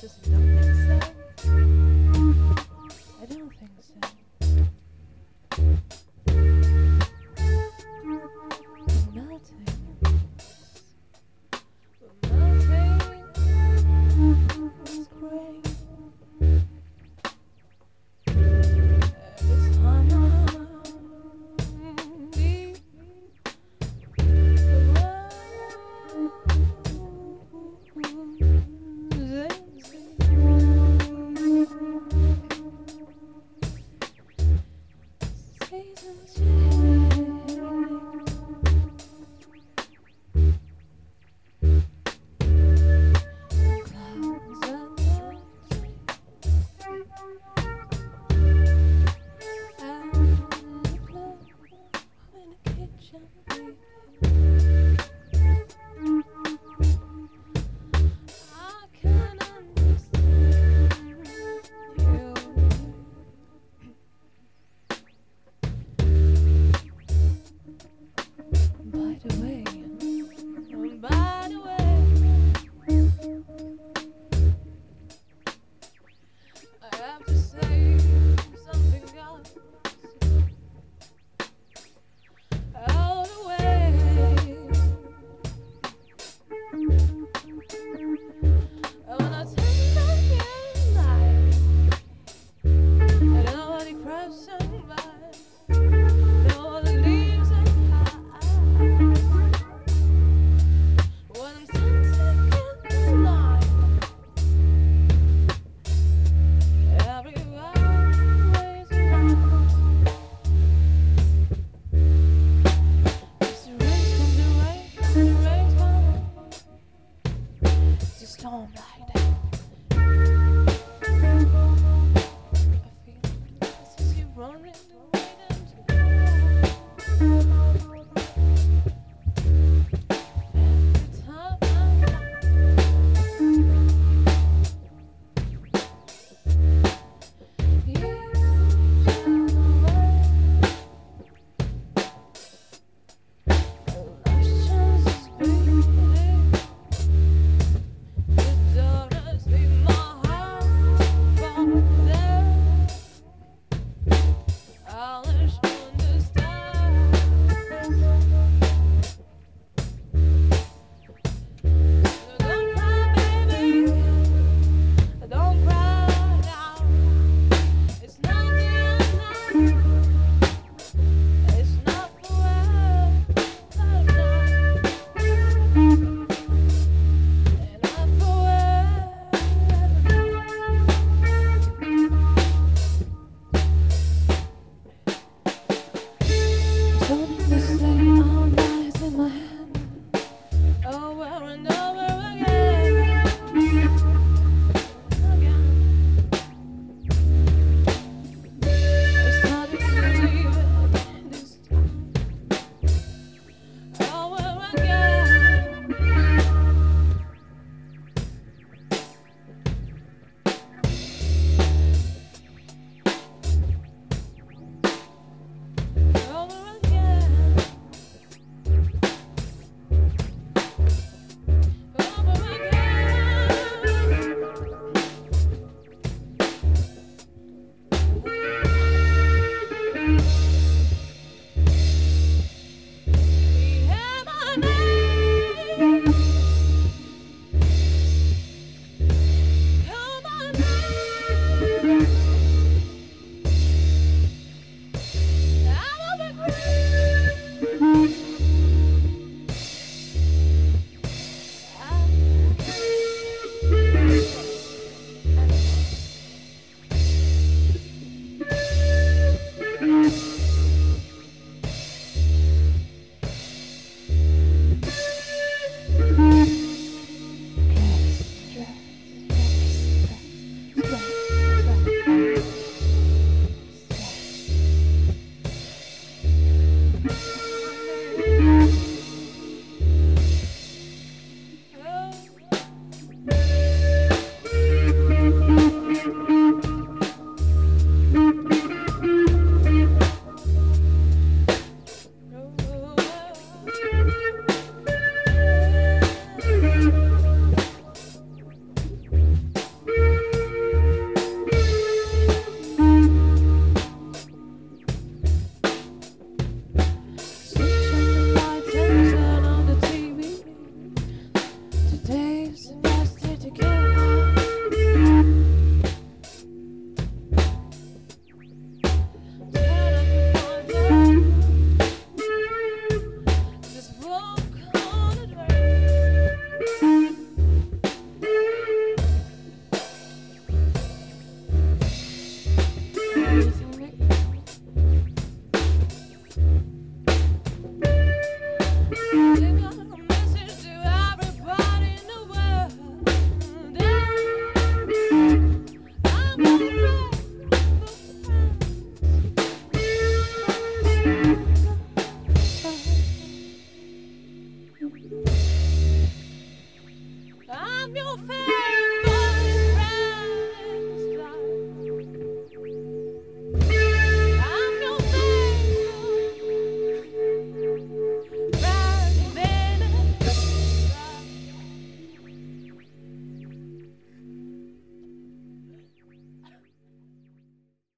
just don't think the kitchen 哦。Música